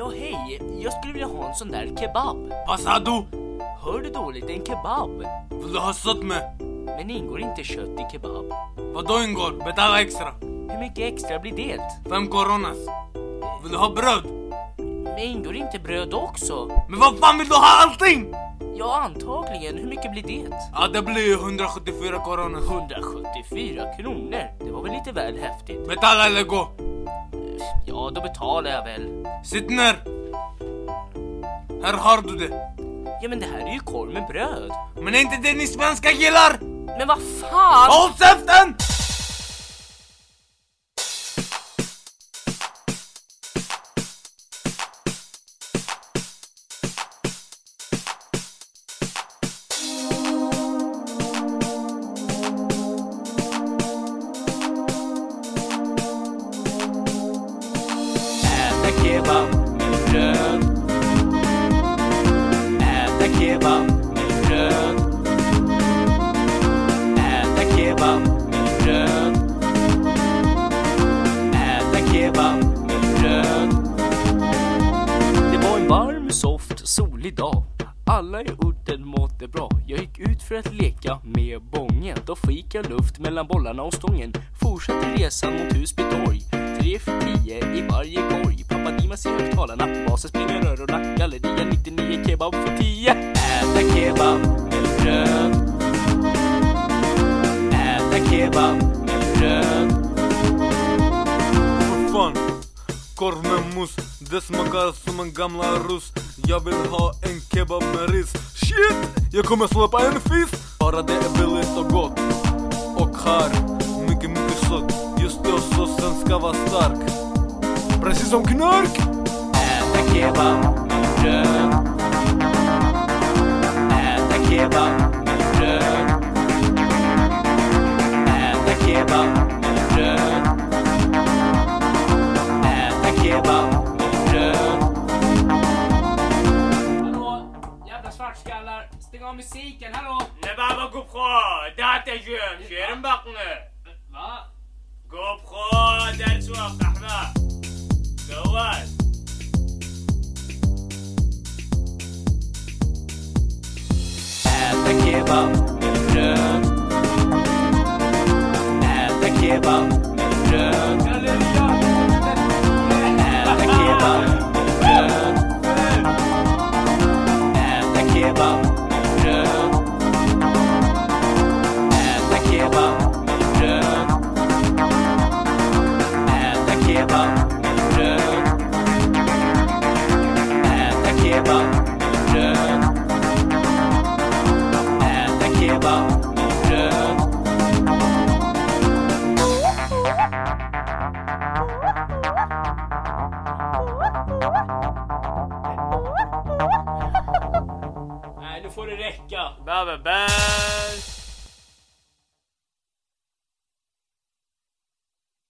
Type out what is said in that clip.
Ja, hej. Jag skulle vilja ha en sån där kebab. Vad sa du? Hör du dåligt? En kebab. Vill du ha sött med? Men ingår inte kött i kebab? Vad då ingår? Betala extra. Hur mycket extra blir det? Fem coronas. Vill du ha bröd? Men ingår inte bröd också? Men vad fan vill du ha allting? Ja, antagligen. Hur mycket blir det? Ja, det blir 174 coronas. 174 kronor. Det var väl lite väl häftigt? Betala eller gå. Ja, då betalar jag väl. Sitt ner. Här har du det. Ja, men det här är ju korv med bröd. Men är inte det ni svenskar gillar? Men vad fan! Håll käften! Kebab med bröd. Äta kebab med bröd. Äta kebab med bröd. Äta kebab med bröd. Det var en varm, soft, solig dag. Alla i orten mådde bra. Jag gick ut för att leka med bången. Då fick jag luft mellan bollarna och stången. Fortsatte resan mot Husby torg. Tre för tio i varje Läs i högtalarna. basen springer rörorna. Galleria 99 kebab för 10. Äta kebab med bröd. Äta kebab med bröd. För fan. Korv med mousse, det smakar som en gamla rus Jag vill ha en kebab med ris Shit! Jag kommer släppa en fisk Bara det är billigt och gott Och här, mycket mycket sött Just det och såsen ska vara stark som knark. Äta kebab med bröd. Äta kebab med bröd. Äta kebab med bröd. Äta kebab med bröd. Hallå, jävla svartskallar. Stäng av musiken, hallå. Ne baba kupra, data jön, kärn bakne. Va? GoPro, that's what, Ahmed. Äta kebab med bröd. Äta kebab med bröd. Nej, nu får det räcka. Bäver, bär.